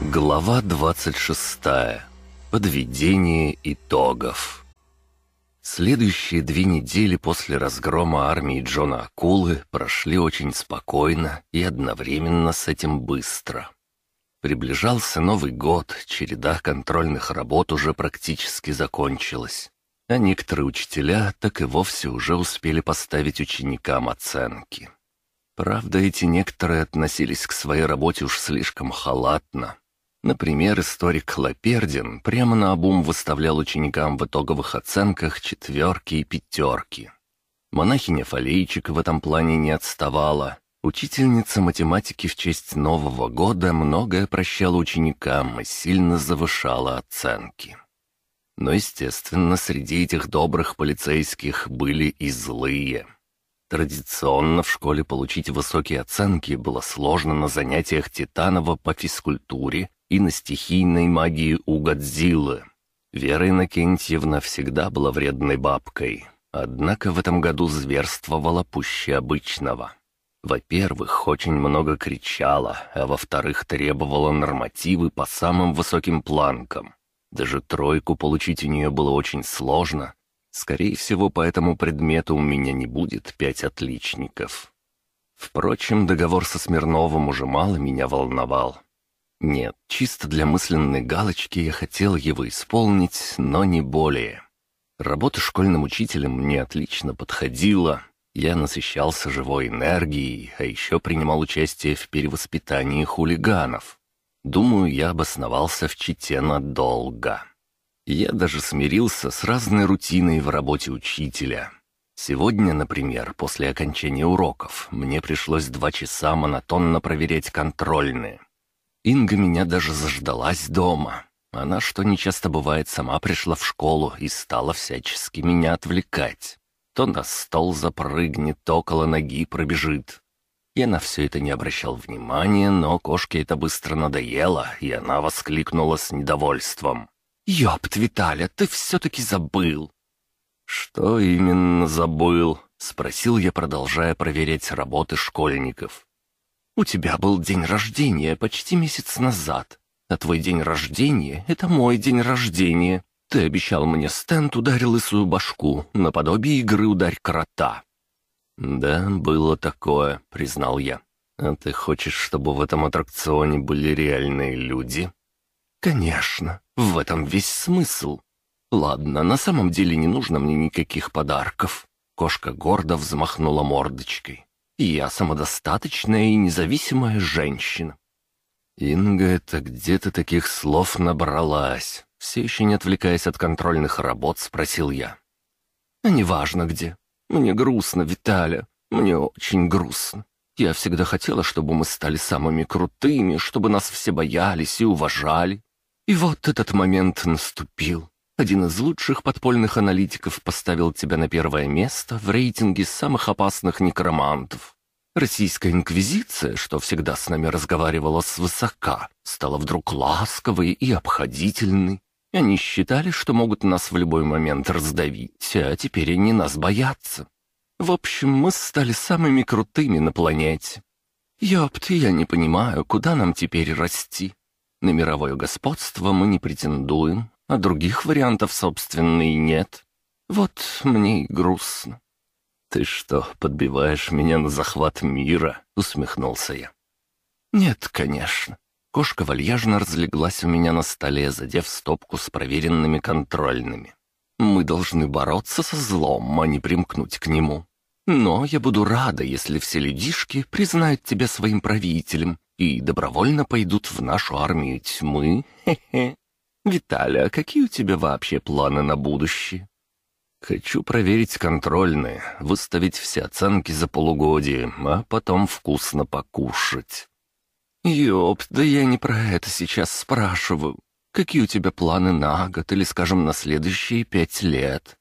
Глава 26. Подведение итогов. Следующие две недели после разгрома армии Джона Акулы прошли очень спокойно и одновременно с этим быстро. Приближался Новый год, череда контрольных работ уже практически закончилась, а некоторые учителя так и вовсе уже успели поставить ученикам оценки. Правда, эти некоторые относились к своей работе уж слишком халатно, Например, историк Лапердин прямо на обум выставлял ученикам в итоговых оценках четверки и пятерки. Монахиня Фалейчик в этом плане не отставала. Учительница математики в честь Нового года многое прощала ученикам и сильно завышала оценки. Но, естественно, среди этих добрых полицейских были и злые. Традиционно в школе получить высокие оценки было сложно на занятиях Титанова по физкультуре и на стихийной магии у Годзиллы. Вера Иннокентьевна всегда была вредной бабкой, однако в этом году зверствовала пуще обычного. Во-первых, очень много кричала, а во-вторых, требовала нормативы по самым высоким планкам. Даже тройку получить у нее было очень сложно. Скорее всего, по этому предмету у меня не будет пять отличников. Впрочем, договор со Смирновым уже мало меня волновал. Нет, чисто для мысленной галочки я хотел его исполнить, но не более. Работа школьным учителем мне отлично подходила. Я насыщался живой энергией, а еще принимал участие в перевоспитании хулиганов. Думаю, я обосновался в Чите надолго. Я даже смирился с разной рутиной в работе учителя. Сегодня, например, после окончания уроков, мне пришлось два часа монотонно проверять контрольные. Инга меня даже заждалась дома. Она, что нечасто бывает, сама пришла в школу и стала всячески меня отвлекать. То на стол запрыгнет, то около ноги пробежит. Я на все это не обращал внимания, но кошке это быстро надоело, и она воскликнула с недовольством. «Ёпт, Виталя, ты все-таки забыл!» «Что именно забыл?» — спросил я, продолжая проверять работы школьников. У тебя был день рождения почти месяц назад, а твой день рождения — это мой день рождения. Ты обещал мне стенд ударил лысую башку, наподобие игры «Ударь крота». «Да, было такое», — признал я. «А ты хочешь, чтобы в этом аттракционе были реальные люди?» «Конечно, в этом весь смысл. Ладно, на самом деле не нужно мне никаких подарков». Кошка гордо взмахнула мордочкой. Я самодостаточная и независимая женщина». Инга это где-то таких слов набралась. Все еще не отвлекаясь от контрольных работ, спросил я. «А неважно где. Мне грустно, Виталя. Мне очень грустно. Я всегда хотела, чтобы мы стали самыми крутыми, чтобы нас все боялись и уважали. И вот этот момент наступил. Один из лучших подпольных аналитиков поставил тебя на первое место в рейтинге самых опасных некромантов. Российская инквизиция, что всегда с нами разговаривала свысока, стала вдруг ласковой и обходительной. Они считали, что могут нас в любой момент раздавить, а теперь они нас боятся. В общем, мы стали самыми крутыми на планете. Ёпт, я не понимаю, куда нам теперь расти. На мировое господство мы не претендуем, а других вариантов, собственно, и нет. Вот мне и грустно. «Ты что, подбиваешь меня на захват мира?» — усмехнулся я. «Нет, конечно». Кошка вальяжно разлеглась у меня на столе, задев стопку с проверенными контрольными. «Мы должны бороться со злом, а не примкнуть к нему. Но я буду рада, если все людишки признают тебя своим правителем и добровольно пойдут в нашу армию тьмы. Хе-хе. Виталя, а какие у тебя вообще планы на будущее?» «Хочу проверить контрольные, выставить все оценки за полугодие, а потом вкусно покушать». «Ёп, да я не про это сейчас спрашиваю. Какие у тебя планы на год или, скажем, на следующие пять лет?»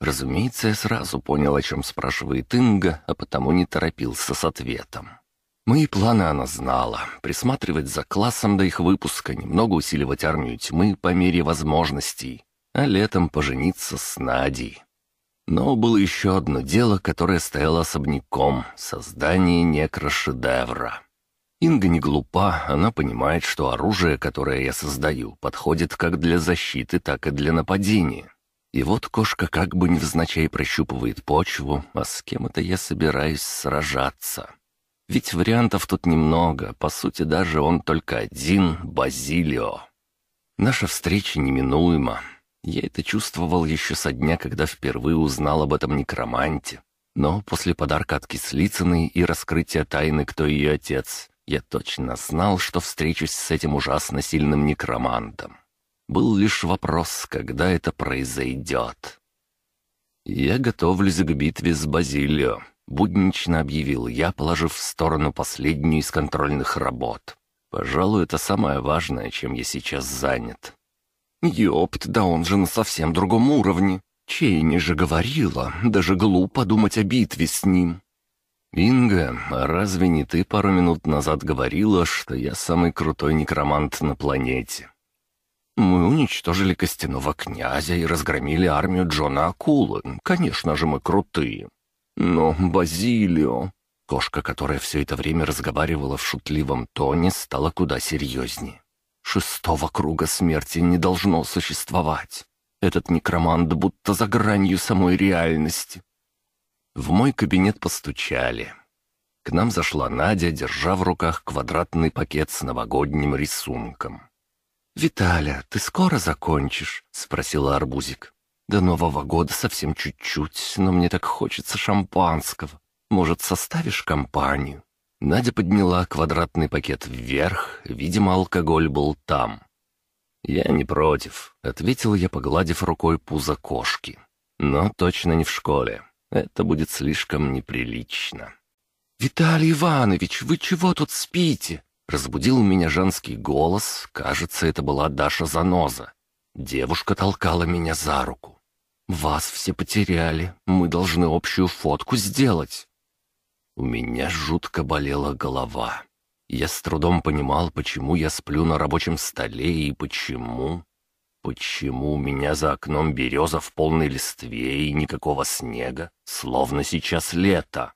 Разумеется, я сразу понял, о чем спрашивает Инга, а потому не торопился с ответом. Мои планы она знала. Присматривать за классом до их выпуска, немного усиливать армию тьмы по мере возможностей, а летом пожениться с Надей. Но было еще одно дело, которое стояло особняком — создание некрошедевра. Инга не глупа, она понимает, что оружие, которое я создаю, подходит как для защиты, так и для нападения. И вот кошка как бы невзначай прощупывает почву, а с кем это я собираюсь сражаться. Ведь вариантов тут немного, по сути даже он только один — Базилио. Наша встреча неминуема. Я это чувствовал еще со дня, когда впервые узнал об этом некроманте. Но после подарка от Кислицыной и раскрытия тайны, кто ее отец, я точно знал, что встречусь с этим ужасно сильным некромантом. Был лишь вопрос, когда это произойдет. «Я готовлюсь к битве с Базилио», — буднично объявил я, положив в сторону последнюю из контрольных работ. «Пожалуй, это самое важное, чем я сейчас занят». «Ёпт, да он же на совсем другом уровне. Чейни же говорила, даже глупо думать о битве с ним». «Инга, а разве не ты пару минут назад говорила, что я самый крутой некромант на планете?» Мы уничтожили костяного князя и разгромили армию Джона Акулы. Конечно же, мы крутые. Но Базилио... Кошка, которая все это время разговаривала в шутливом тоне, стала куда серьезнее. Шестого круга смерти не должно существовать. Этот некромант будто за гранью самой реальности. В мой кабинет постучали. К нам зашла Надя, держа в руках квадратный пакет с новогодним рисунком. «Виталя, ты скоро закончишь?» — спросила Арбузик. «До Нового года совсем чуть-чуть, но мне так хочется шампанского. Может, составишь компанию?» Надя подняла квадратный пакет вверх, видимо, алкоголь был там. «Я не против», — ответил я, погладив рукой пузо кошки. «Но точно не в школе. Это будет слишком неприлично». «Виталий Иванович, вы чего тут спите?» Разбудил меня женский голос, кажется, это была Даша Заноза. Девушка толкала меня за руку. «Вас все потеряли, мы должны общую фотку сделать». У меня жутко болела голова. Я с трудом понимал, почему я сплю на рабочем столе и почему... Почему у меня за окном береза в полной листве и никакого снега, словно сейчас лето?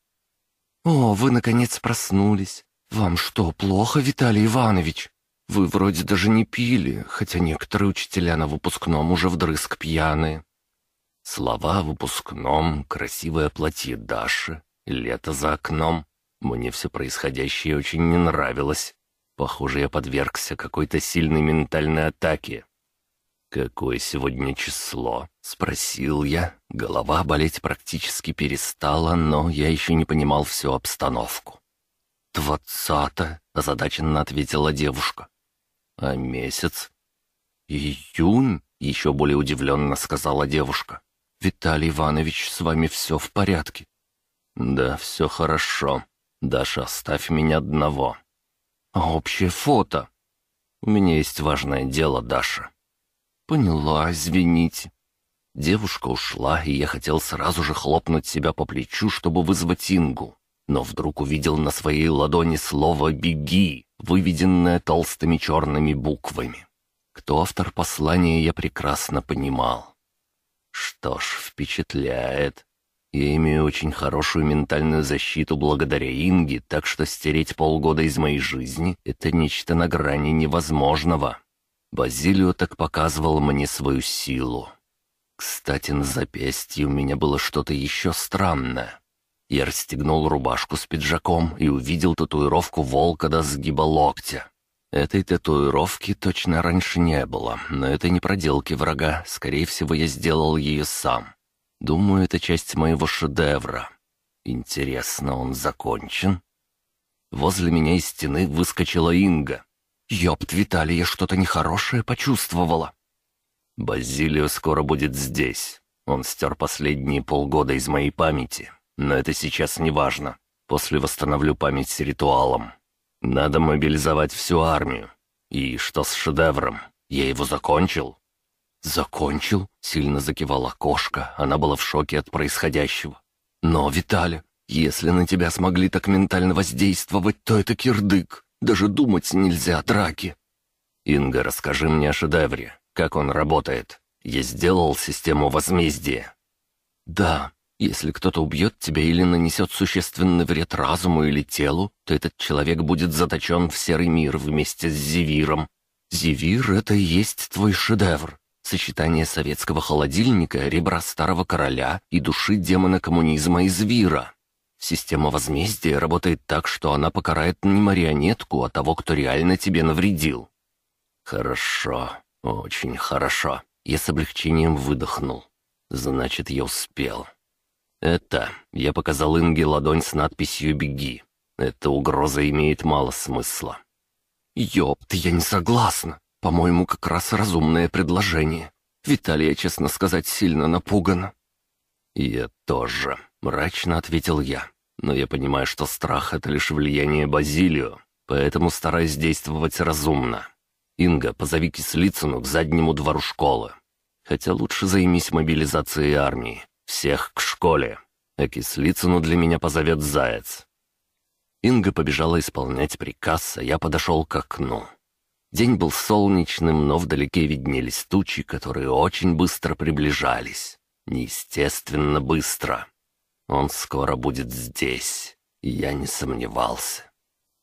«О, вы, наконец, проснулись. «Вам что, плохо, Виталий Иванович? Вы вроде даже не пили, хотя некоторые учителя на выпускном уже вдрызг пьяные». Слова выпускном, красивое платье Даши, лето за окном. Мне все происходящее очень не нравилось. Похоже, я подвергся какой-то сильной ментальной атаке. «Какое сегодня число?» — спросил я. Голова болеть практически перестала, но я еще не понимал всю обстановку. «Двадцато», — озадаченно ответила девушка. «А месяц?» «Июнь», — еще более удивленно сказала девушка. «Виталий Иванович, с вами все в порядке?» «Да, все хорошо. Даша, оставь меня одного». «А общее фото?» «У меня есть важное дело, Даша». «Поняла, извините». Девушка ушла, и я хотел сразу же хлопнуть себя по плечу, чтобы вызвать Ингу но вдруг увидел на своей ладони слово «беги», выведенное толстыми черными буквами. Кто автор послания, я прекрасно понимал. Что ж, впечатляет. Я имею очень хорошую ментальную защиту благодаря Инге, так что стереть полгода из моей жизни — это нечто на грани невозможного. Базилио так показывал мне свою силу. Кстати, на запястье у меня было что-то еще странное. Я расстегнул рубашку с пиджаком и увидел татуировку волка до сгиба локтя. Этой татуировки точно раньше не было, но это не проделки врага, скорее всего, я сделал ее сам. Думаю, это часть моего шедевра. Интересно, он закончен? Возле меня из стены выскочила Инга. «Ёпт, Виталий, я что-то нехорошее почувствовала». «Базилио скоро будет здесь. Он стер последние полгода из моей памяти. Но это сейчас не важно. После восстановлю память с ритуалом. Надо мобилизовать всю армию. И что с шедевром? Я его закончил?» «Закончил?» — сильно закивала кошка. Она была в шоке от происходящего. «Но, Виталя, если на тебя смогли так ментально воздействовать, то это кирдык. Даже думать нельзя о драке». «Инга, расскажи мне о шедевре. Как он работает? Я сделал систему возмездия». «Да, Если кто-то убьет тебя или нанесет существенный вред разуму или телу, то этот человек будет заточен в серый мир вместе с Зевиром. Зевир — это и есть твой шедевр. Сочетание советского холодильника, ребра старого короля и души демона коммунизма из Вира. Система возмездия работает так, что она покарает не марионетку, а того, кто реально тебе навредил. Хорошо, очень хорошо. Я с облегчением выдохнул. Значит, я успел. «Это...» — я показал Инге ладонь с надписью «Беги». Эта угроза имеет мало смысла. «Ёпт, я не согласна. По-моему, как раз разумное предложение. Виталий, честно сказать, сильно напуган». «Я тоже», — мрачно ответил я. «Но я понимаю, что страх — это лишь влияние Базилио, поэтому стараюсь действовать разумно. Инга, позови Кислицыну к заднему двору школы. Хотя лучше займись мобилизацией армии. Всех к школе. А Кислицыну для меня позовет Заяц». Инга побежала исполнять приказ, а я подошел к окну. День был солнечным, но вдалеке виднелись тучи, которые очень быстро приближались. Неестественно быстро. Он скоро будет здесь, я не сомневался.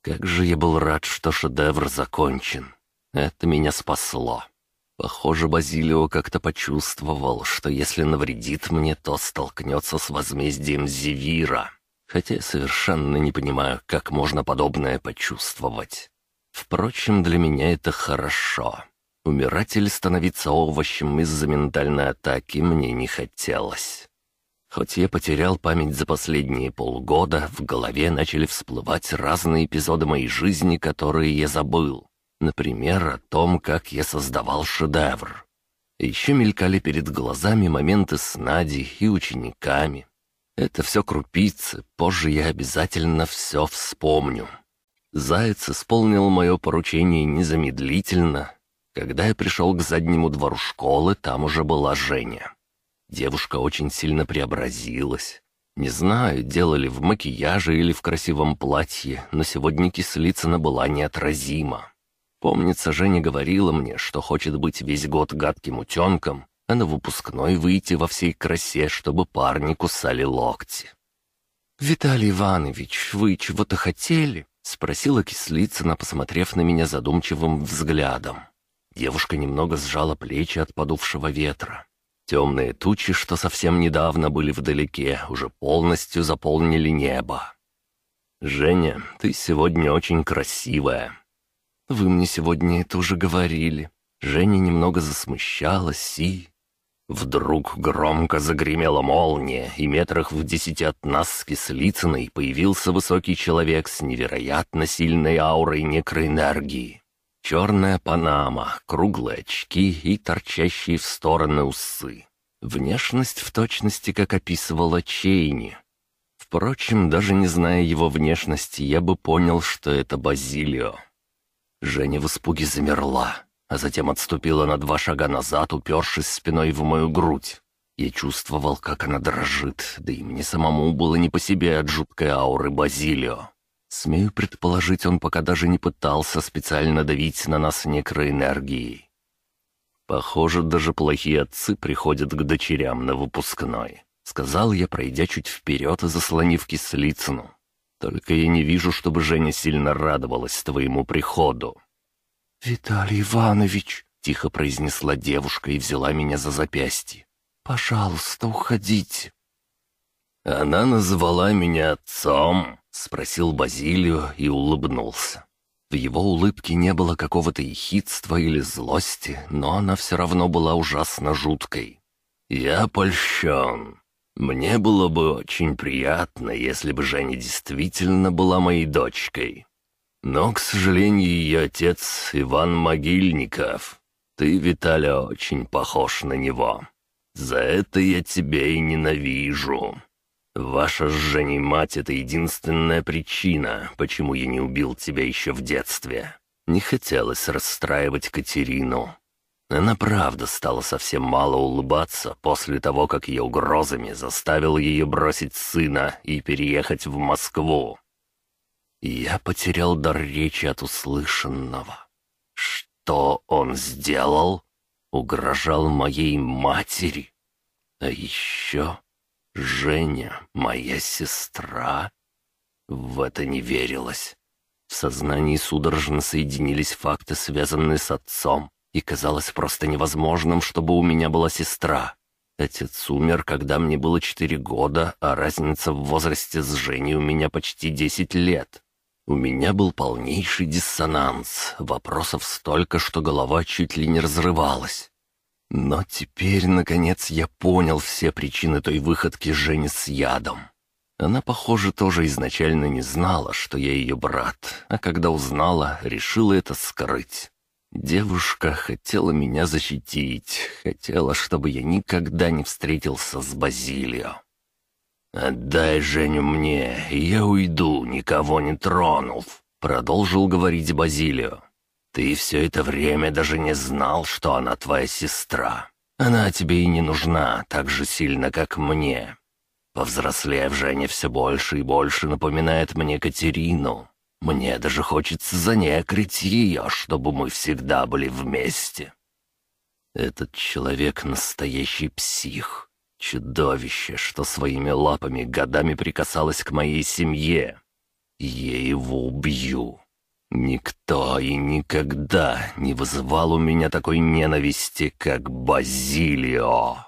Как же я был рад, что шедевр закончен. Это меня спасло. Похоже, Базилио как-то почувствовал, что если навредит мне, то столкнется с возмездием Зевира. Хотя я совершенно не понимаю, как можно подобное почувствовать. Впрочем, для меня это хорошо. Умирать или становиться овощем из-за ментальной атаки мне не хотелось. Хоть я потерял память за последние полгода, в голове начали всплывать разные эпизоды моей жизни, которые я забыл. Например, о том, как я создавал шедевр. Еще мелькали перед глазами моменты с Надей и учениками. Это все крупицы, позже я обязательно все вспомню. Заяц исполнил мое поручение незамедлительно. Когда я пришел к заднему двору школы, там уже была Женя. Девушка очень сильно преобразилась. Не знаю, делали в макияже или в красивом платье, но сегодня Кислицына была неотразима. Помнится, Женя говорила мне, что хочет быть весь год гадким утенком, а на выпускной выйти во всей красе, чтобы парни кусали локти. «Виталий Иванович, вы чего-то хотели?» — спросила Кислицына, посмотрев на меня задумчивым взглядом. Девушка немного сжала плечи от подувшего ветра. Темные тучи, что совсем недавно были вдалеке, уже полностью заполнили небо. «Женя, ты сегодня очень красивая», «Вы мне сегодня это уже говорили». Женя немного засмущалась и... Вдруг громко загремела молния, и метрах в десяти от нас с Кислицыной появился высокий человек с невероятно сильной аурой некроэнергии. Черная панама, круглые очки и торчащие в стороны усы. Внешность в точности, как описывала Чейни. Впрочем, даже не зная его внешности, я бы понял, что это Базилио. Женя в испуге замерла, а затем отступила на два шага назад, упершись спиной в мою грудь. Я чувствовал, как она дрожит, да и мне самому было не по себе от жуткой ауры Базилио. Смею предположить, он пока даже не пытался специально давить на нас некроэнергией. Похоже, даже плохие отцы приходят к дочерям на выпускной. Сказал я, пройдя чуть вперед и заслонив кислицыну. Только я не вижу, чтобы Женя сильно радовалась твоему приходу». «Виталий Иванович», — тихо произнесла девушка и взяла меня за запястье. «Пожалуйста, уходите». «Она назвала меня отцом?» — спросил Базилио и улыбнулся. В его улыбке не было какого-то ехидства или злости, но она все равно была ужасно жуткой. «Я польщен. Мне было бы очень приятно, если бы Женя действительно была моей дочкой. Но, к сожалению, ее отец Иван Могильников. Ты, Виталя, очень похож на него. За это я тебя и ненавижу. Ваша с Женей мать — это единственная причина, почему я не убил тебя еще в детстве. Не хотелось расстраивать Катерину. Она правда стала совсем мало улыбаться после того, как я угрозами заставил ее бросить сына и переехать в Москву. Я потерял дар речи от услышанного. Что он сделал? Угрожал моей матери. А еще Женя, моя сестра? В это не верилось. В сознании судорожно соединились факты, связанные с отцом, и казалось просто невозможным, чтобы у меня была сестра. Отец умер, когда мне было четыре года, а разница в возрасте с Женей у меня почти десять лет. У меня был полнейший диссонанс, вопросов столько, что голова чуть ли не разрывалась. Но теперь, наконец, я понял все причины той выходки Жени с ядом. Она, похоже, тоже изначально не знала, что я ее брат, а когда узнала, решила это скрыть. Девушка хотела меня защитить, хотела, чтобы я никогда не встретился с Базилио. «Отдай Женю мне, и я уйду, никого не тронув», — продолжил говорить Базилио. «Ты все это время даже не знал, что она твоя сестра. Она тебе и не нужна так же сильно, как мне. Повзрослев, Женя все больше и больше напоминает мне Катерину. Мне даже хочется занекрыть ее, чтобы мы всегда были вместе. Этот человек — настоящий псих, чудовище, что своими лапами годами прикасалось к моей семье. Я его убью. Никто и никогда не вызывал у меня такой ненависти, как Базилио.